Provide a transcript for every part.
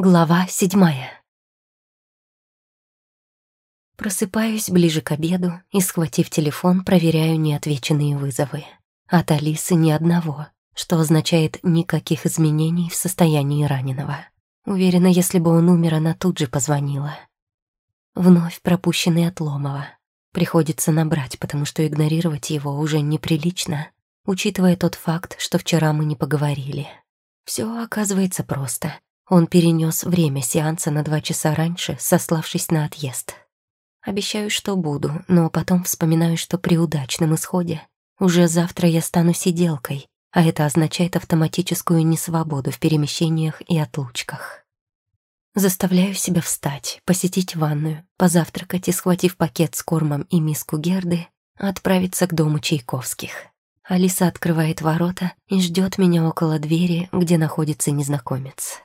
Глава седьмая. Просыпаюсь ближе к обеду и, схватив телефон, проверяю неотвеченные вызовы. От Алисы ни одного, что означает никаких изменений в состоянии раненого. Уверена, если бы он умер, она тут же позвонила. Вновь пропущенный от Ломова. Приходится набрать, потому что игнорировать его уже неприлично, учитывая тот факт, что вчера мы не поговорили. Все оказывается просто — он перенес время сеанса на два часа раньше, сославшись на отъезд. Обещаю, что буду, но потом вспоминаю, что при удачном исходе уже завтра я стану сиделкой, а это означает автоматическую несвободу в перемещениях и отлучках. Заставляю себя встать, посетить ванную, позавтракать и, схватив пакет с кормом и миску Герды, отправиться к дому Чайковских. Алиса открывает ворота и ждет меня около двери, где находится незнакомец.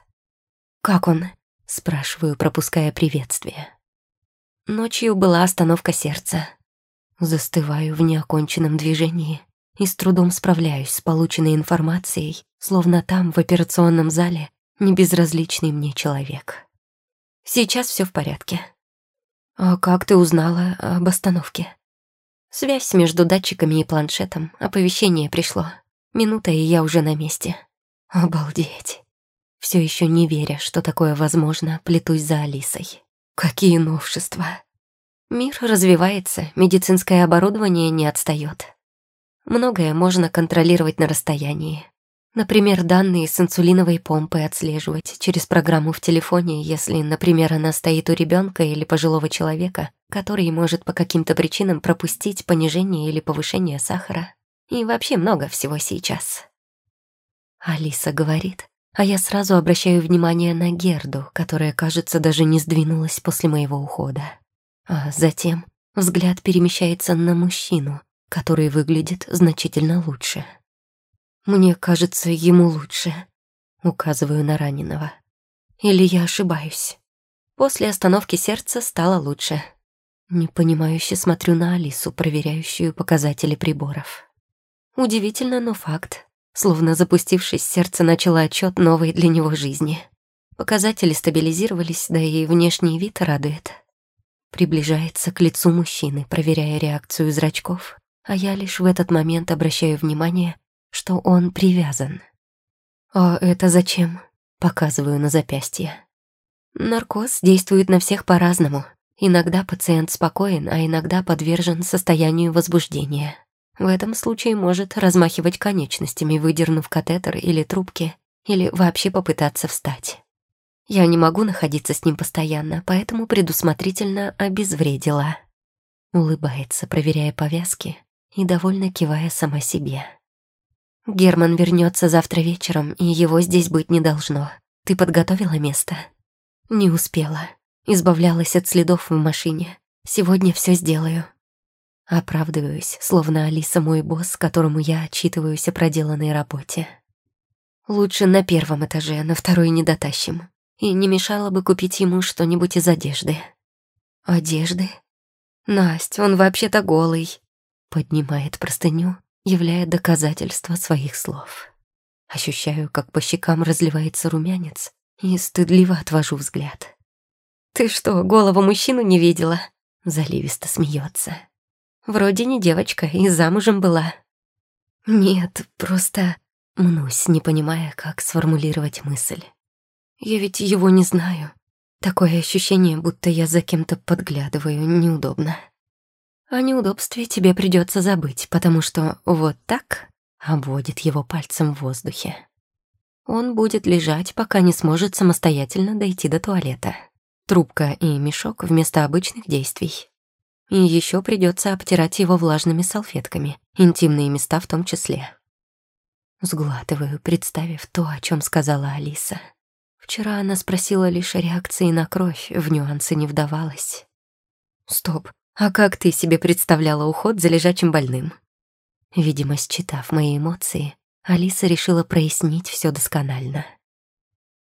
«Как он?» — спрашиваю, пропуская приветствие. Ночью была остановка сердца. Застываю в неоконченном движении и с трудом справляюсь с полученной информацией, словно там, в операционном зале, небезразличный мне человек. Сейчас все в порядке. А как ты узнала об остановке? Связь между датчиками и планшетом, оповещение пришло. Минута, и я уже на месте. Обалдеть все еще не веря, что такое возможно, плетусь за Алисой. Какие новшества! Мир развивается, медицинское оборудование не отстает. Многое можно контролировать на расстоянии. Например, данные с инсулиновой помпой отслеживать через программу в телефоне, если, например, она стоит у ребенка или пожилого человека, который может по каким-то причинам пропустить понижение или повышение сахара. И вообще много всего сейчас. Алиса говорит, а я сразу обращаю внимание на Герду, которая, кажется, даже не сдвинулась после моего ухода. А затем взгляд перемещается на мужчину, который выглядит значительно лучше. Мне кажется, ему лучше. Указываю на раненого. Или я ошибаюсь. После остановки сердца стало лучше. Непонимающе смотрю на Алису, проверяющую показатели приборов. Удивительно, но факт. Словно запустившись, сердце начало отчет новой для него жизни. Показатели стабилизировались, да и внешний вид радует. Приближается к лицу мужчины, проверяя реакцию зрачков, а я лишь в этот момент обращаю внимание, что он привязан. «А это зачем?» — показываю на запястье. Наркоз действует на всех по-разному. Иногда пациент спокоен, а иногда подвержен состоянию возбуждения. В этом случае может размахивать конечностями, выдернув катетер или трубки, или вообще попытаться встать. Я не могу находиться с ним постоянно, поэтому предусмотрительно обезвредила. Улыбается, проверяя повязки и довольно кивая сама себе. Герман вернется завтра вечером, и его здесь быть не должно. Ты подготовила место? Не успела. Избавлялась от следов в машине. Сегодня все сделаю. Оправдываюсь, словно Алиса мой босс, которому я отчитываюсь о проделанной работе. Лучше на первом этаже, на второй не дотащим. И не мешало бы купить ему что-нибудь из одежды. Одежды? Настя, он вообще-то голый. Поднимает простыню, являя доказательство своих слов. Ощущаю, как по щекам разливается румянец, и стыдливо отвожу взгляд. «Ты что, голову мужчину не видела?» Заливисто смеется. Вроде не девочка и замужем была. Нет, просто мнусь, не понимая, как сформулировать мысль. Я ведь его не знаю. Такое ощущение, будто я за кем-то подглядываю, неудобно. О неудобстве тебе придется забыть, потому что вот так обводит его пальцем в воздухе. Он будет лежать, пока не сможет самостоятельно дойти до туалета. Трубка и мешок вместо обычных действий. И еще придется обтирать его влажными салфетками, интимные места в том числе. Сглатываю, представив то, о чем сказала Алиса. Вчера она спросила лишь о реакции на кровь, в нюансы не вдавалась. «Стоп, а как ты себе представляла уход за лежачим больным?» Видимо, считав мои эмоции, Алиса решила прояснить все досконально.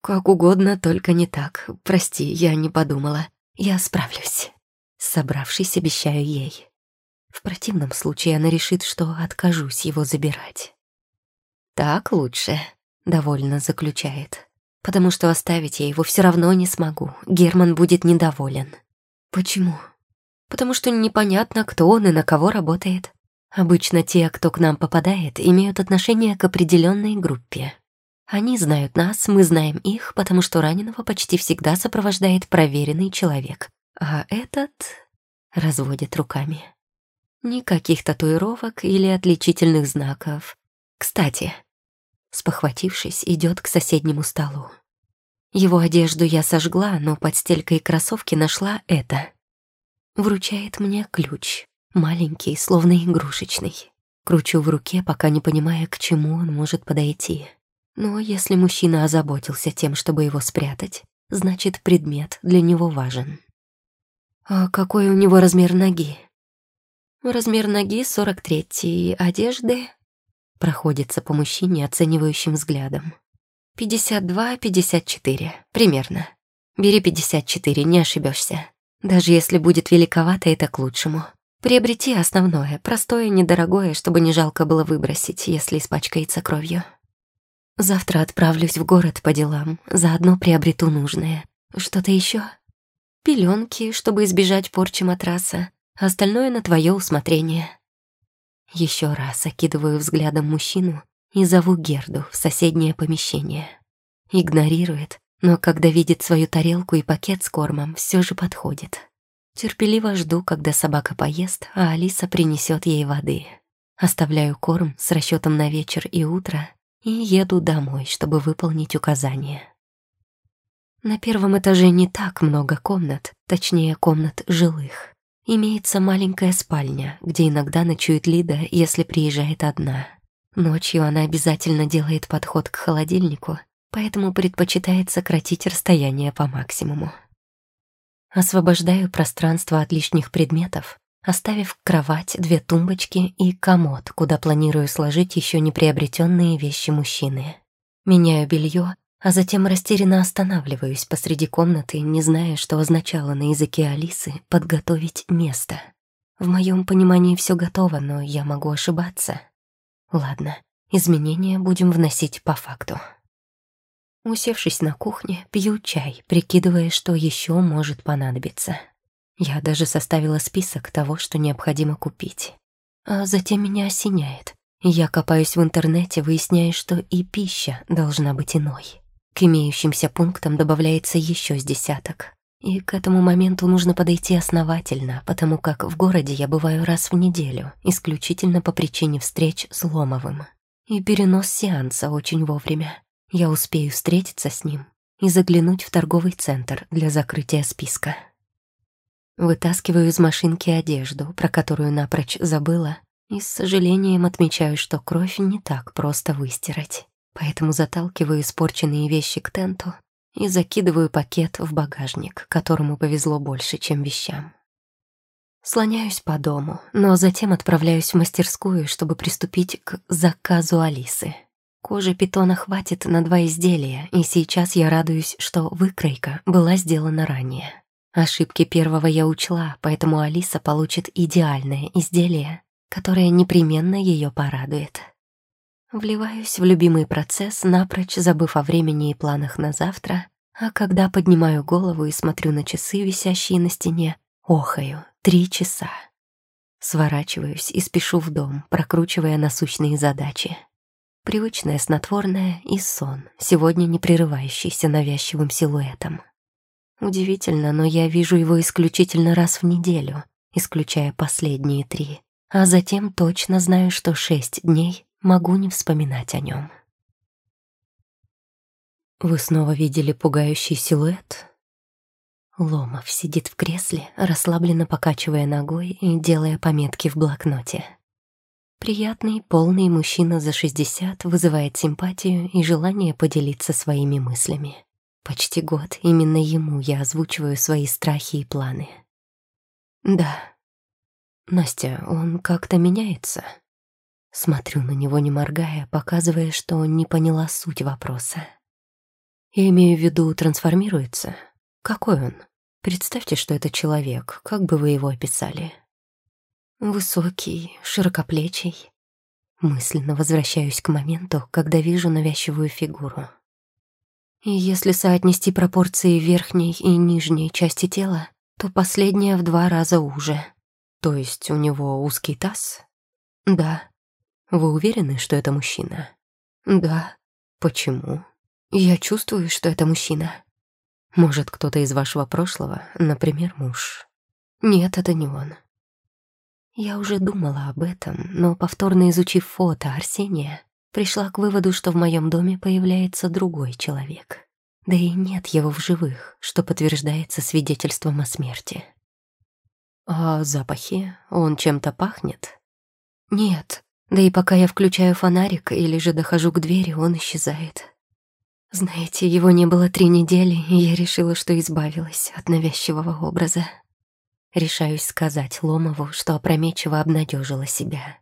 «Как угодно, только не так. Прости, я не подумала. Я справлюсь». Собравшись, обещаю ей. В противном случае она решит, что откажусь его забирать. «Так лучше», — довольно заключает. потому что оставить я его все равно не смогу. Герман будет недоволен. Почему? Потому что непонятно, кто он и на кого работает. Обычно те, кто к нам попадает, имеют отношение к определенной группе. Они знают нас, мы знаем их, потому что раненого почти всегда сопровождает проверенный человек. А этот разводит руками. Никаких татуировок или отличительных знаков. Кстати, спохватившись, идет к соседнему столу. Его одежду я сожгла, но под стелькой кроссовки нашла это. Вручает мне ключ, маленький, словно игрушечный. Кручу в руке, пока не понимая, к чему он может подойти. Но если мужчина озаботился тем, чтобы его спрятать, значит, предмет для него важен. А какой у него размер ноги? Размер ноги 43, одежды... Проходится по мужчине оценивающим взглядом. 52-54, примерно. Бери 54, не ошибешься. Даже если будет великовато, это к лучшему. Приобрети основное, простое, недорогое, чтобы не жалко было выбросить, если испачкается кровью. Завтра отправлюсь в город по делам, заодно приобрету нужное. Что-то еще? Пеленки, чтобы избежать порчи матраса. Остальное на твое усмотрение. Еще раз окидываю взглядом мужчину и зову Герду в соседнее помещение. Игнорирует, но когда видит свою тарелку и пакет с кормом, все же подходит. Терпеливо жду, когда собака поест, а Алиса принесет ей воды. Оставляю корм с расчетом на вечер и утро и еду домой, чтобы выполнить указания. На первом этаже не так много комнат, точнее, комнат жилых. Имеется маленькая спальня, где иногда ночует Лида, если приезжает одна. Ночью она обязательно делает подход к холодильнику, поэтому предпочитает сократить расстояние по максимуму. Освобождаю пространство от лишних предметов оставив кровать, две тумбочки и комод, куда планирую сложить еще не приобретенные вещи мужчины. Меняю белье, а затем растерянно останавливаюсь посреди комнаты, не зная, что означало на языке Алисы «подготовить место». В моем понимании все готово, но я могу ошибаться. Ладно, изменения будем вносить по факту. Усевшись на кухне, пью чай, прикидывая, что еще может понадобиться. Я даже составила список того, что необходимо купить. А затем меня осеняет. Я копаюсь в интернете, выясняя, что и пища должна быть иной. К имеющимся пунктам добавляется еще с десяток. И к этому моменту нужно подойти основательно, потому как в городе я бываю раз в неделю, исключительно по причине встреч с Ломовым. И перенос сеанса очень вовремя. Я успею встретиться с ним и заглянуть в торговый центр для закрытия списка. Вытаскиваю из машинки одежду, про которую напрочь забыла, и с сожалением отмечаю, что кровь не так просто выстирать. Поэтому заталкиваю испорченные вещи к тенту и закидываю пакет в багажник, которому повезло больше, чем вещам. Слоняюсь по дому, но затем отправляюсь в мастерскую, чтобы приступить к заказу Алисы. Кожи питона хватит на два изделия, и сейчас я радуюсь, что выкройка была сделана ранее. Ошибки первого я учла, поэтому Алиса получит идеальное изделие, которое непременно ее порадует. Вливаюсь в любимый процесс, напрочь забыв о времени и планах на завтра, а когда поднимаю голову и смотрю на часы, висящие на стене, охаю. Три часа. Сворачиваюсь и спешу в дом, прокручивая насущные задачи. Привычное снотворное и сон, сегодня не прерывающийся навязчивым силуэтом. Удивительно, но я вижу его исключительно раз в неделю, исключая последние три. А затем точно знаю, что шесть дней могу не вспоминать о нем. Вы снова видели пугающий силуэт? Ломов сидит в кресле, расслабленно покачивая ногой и делая пометки в блокноте. Приятный, полный мужчина за 60 вызывает симпатию и желание поделиться своими мыслями. Почти год именно ему я озвучиваю свои страхи и планы. Да. Настя, он как-то меняется. Смотрю на него, не моргая, показывая, что не поняла суть вопроса. Я имею в виду, трансформируется. Какой он? Представьте, что это человек, как бы вы его описали? Высокий, широкоплечий. Мысленно возвращаюсь к моменту, когда вижу навязчивую фигуру. И если соотнести пропорции верхней и нижней части тела, то последняя в два раза уже. То есть у него узкий таз? Да. Вы уверены, что это мужчина? Да. Почему? Я чувствую, что это мужчина. Может, кто-то из вашего прошлого, например, муж. Нет, это не он. Я уже думала об этом, но повторно изучив фото Арсения, пришла к выводу, что в моем доме появляется другой человек. Да и нет его в живых, что подтверждается свидетельством о смерти. А запахи? Он чем-то пахнет? Нет, да и пока я включаю фонарик или же дохожу к двери, он исчезает. Знаете, его не было три недели, и я решила, что избавилась от навязчивого образа. Решаюсь сказать Ломову, что опрометчиво обнадежила себя.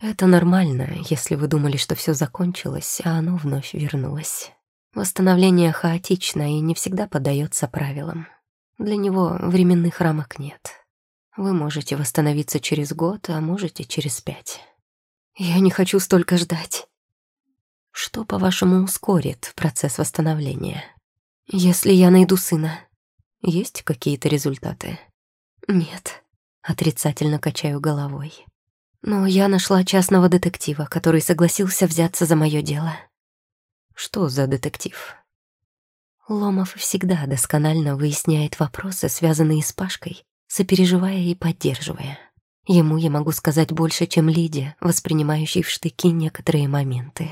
Это нормально, если вы думали, что все закончилось, а оно вновь вернулось. Восстановление хаотично и не всегда поддается правилам. Для него временных рамок нет. Вы можете восстановиться через год, а можете через пять. Я не хочу столько ждать. Что, по-вашему, ускорит процесс восстановления? Если я найду сына, есть какие-то результаты? Нет, отрицательно качаю головой. Но я нашла частного детектива, который согласился взяться за мое дело. Что за детектив? Ломов всегда досконально выясняет вопросы, связанные с Пашкой, сопереживая и поддерживая. Ему я могу сказать больше, чем Лидия, воспринимающей в штыки некоторые моменты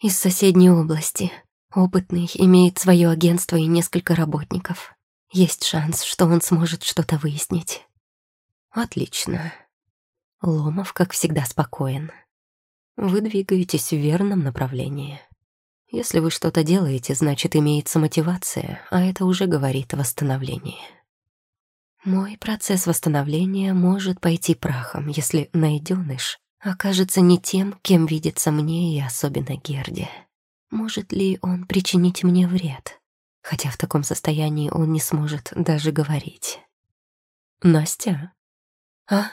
из соседней области. Опытный, имеет свое агентство и несколько работников. Есть шанс, что он сможет что-то выяснить. Отлично. Ломов, как всегда, спокоен. Вы двигаетесь в верном направлении. Если вы что-то делаете, значит, имеется мотивация, а это уже говорит о восстановлении. Мой процесс восстановления может пойти прахом, если найденыш окажется не тем, кем видится мне и особенно Герде. Может ли он причинить мне вред? Хотя в таком состоянии он не сможет даже говорить. «Настя?» «А?»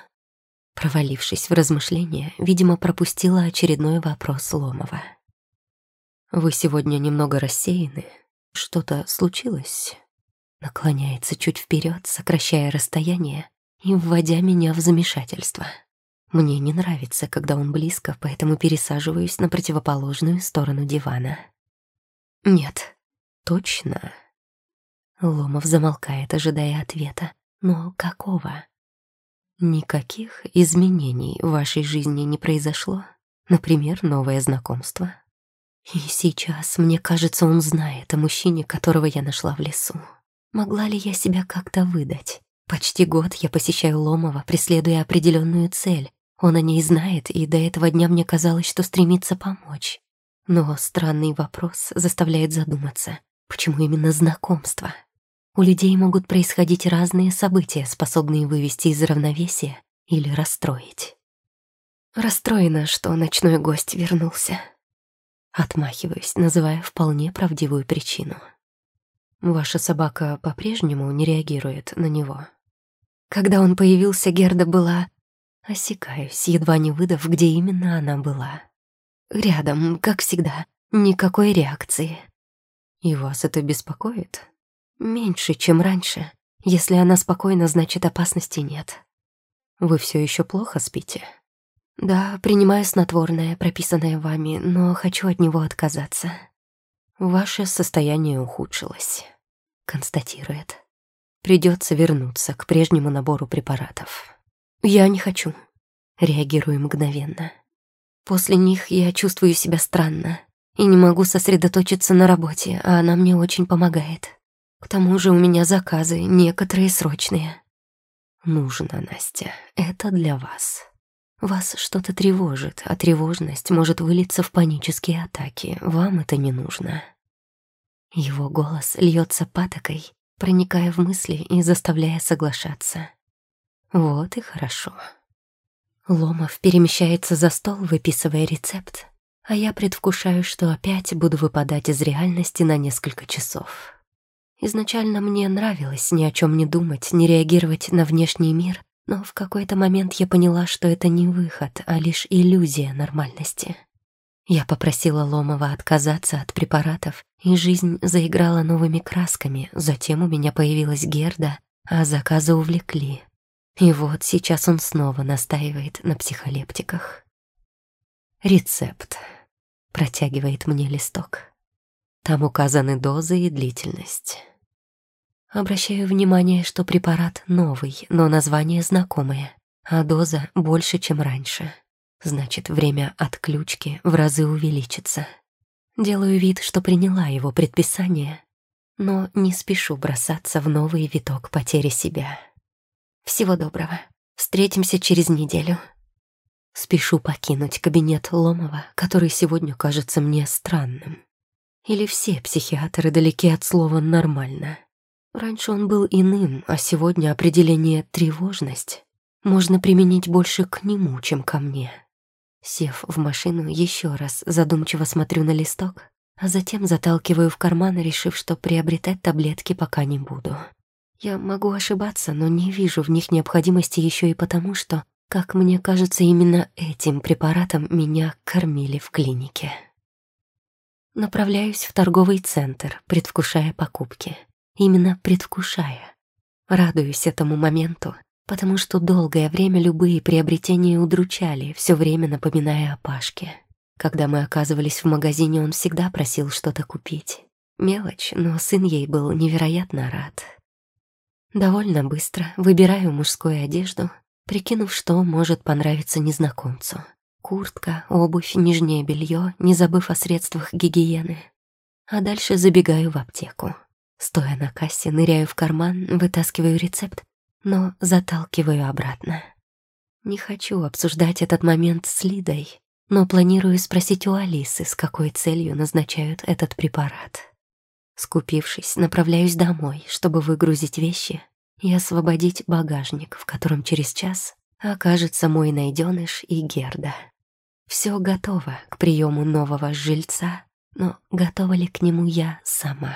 Провалившись в размышления, видимо, пропустила очередной вопрос Ломова. «Вы сегодня немного рассеяны. Что-то случилось?» Наклоняется чуть вперед, сокращая расстояние и вводя меня в замешательство. Мне не нравится, когда он близко, поэтому пересаживаюсь на противоположную сторону дивана. Нет, точно. Ломов замолкает, ожидая ответа. Но какого? Никаких изменений в вашей жизни не произошло? Например, новое знакомство? И сейчас, мне кажется, он знает о мужчине, которого я нашла в лесу. Могла ли я себя как-то выдать? Почти год я посещаю Ломова, преследуя определенную цель, он о ней знает, и до этого дня мне казалось, что стремится помочь. Но странный вопрос заставляет задуматься, почему именно знакомство? У людей могут происходить разные события, способные вывести из равновесия или расстроить. Расстроена, что ночной гость вернулся. Отмахиваюсь, называя вполне правдивую причину. Ваша собака по-прежнему не реагирует на него. Когда он появился, Герда была Осекаюсь, едва не выдав, где именно она была. Рядом, как всегда, никакой реакции. И вас это беспокоит? Меньше, чем раньше. Если она спокойна, значит опасности нет. Вы все еще плохо спите? Да, принимаю снотворное, прописанное вами, но хочу от него отказаться. Ваше состояние ухудшилось, констатирует. Придется вернуться к прежнему набору препаратов. «Я не хочу». Реагирую мгновенно. После них я чувствую себя странно и не могу сосредоточиться на работе, а она мне очень помогает. К тому же у меня заказы, некоторые срочные. Нужно, Настя, это для вас. Вас что-то тревожит, а тревожность может вылиться в панические атаки. Вам это не нужно. Его голос льется патокой, проникая в мысли и заставляя соглашаться. Вот и хорошо. Ломов перемещается за стол, выписывая рецепт, а я предвкушаю, что опять буду выпадать из реальности на несколько часов. Изначально мне нравилось ни о чем не думать, не реагировать на внешний мир, но в какой-то момент я поняла, что это не выход, а лишь иллюзия нормальности. Я попросила Ломова отказаться от препаратов и жизнь заиграла новыми красками. Затем у меня появилась Герда, а заказы увлекли. И вот сейчас он снова настаивает на психолептиках. Рецепт. Протягивает мне листок. Там указаны дозы и длительность. Обращаю внимание, что препарат новый, но название знакомое, а доза больше, чем раньше. Значит, время отключки в разы увеличится. Делаю вид, что приняла его предписание, но не спешу бросаться в новый виток потери себя. Всего доброго. Встретимся через неделю. Спешу покинуть кабинет Ломова, который сегодня кажется мне странным. Или все психиатры далеки от слова «нормально». Раньше он был иным, а сегодня определение «тревожность» можно применить больше к нему, чем ко мне. Сев в машину, еще раз задумчиво смотрю на листок, а затем заталкиваю в карман, решив, что приобретать таблетки пока не буду. Я могу ошибаться, но не вижу в них необходимости еще и потому, что, как мне кажется, именно этим препаратом меня кормили в клинике. Направляюсь в торговый центр, предвкушая покупки. Именно предвкушая. Радуюсь этому моменту, потому что долгое время любые приобретения удручали, все время напоминая о Пашке. Когда мы оказывались в магазине, он всегда просил что-то купить. Мелочь, но сын ей был невероятно рад. Довольно быстро выбираю мужскую одежду, прикинув, что может понравиться незнакомцу. Куртка, обувь, нижнее белье, не забыв о средствах гигиены. А дальше забегаю в аптеку. Стоя на кассе, ныряю в карман, вытаскиваю рецепт, но заталкиваю обратно. Не хочу обсуждать этот момент с Лидой, но планирую спросить у Алисы, с какой целью назначают этот препарат. Скупившись, направляюсь домой, чтобы выгрузить вещи и освободить багажник, в котором через час окажется мой найденыш и Герда. Все готово к приему нового жильца, но готова ли к нему я сама?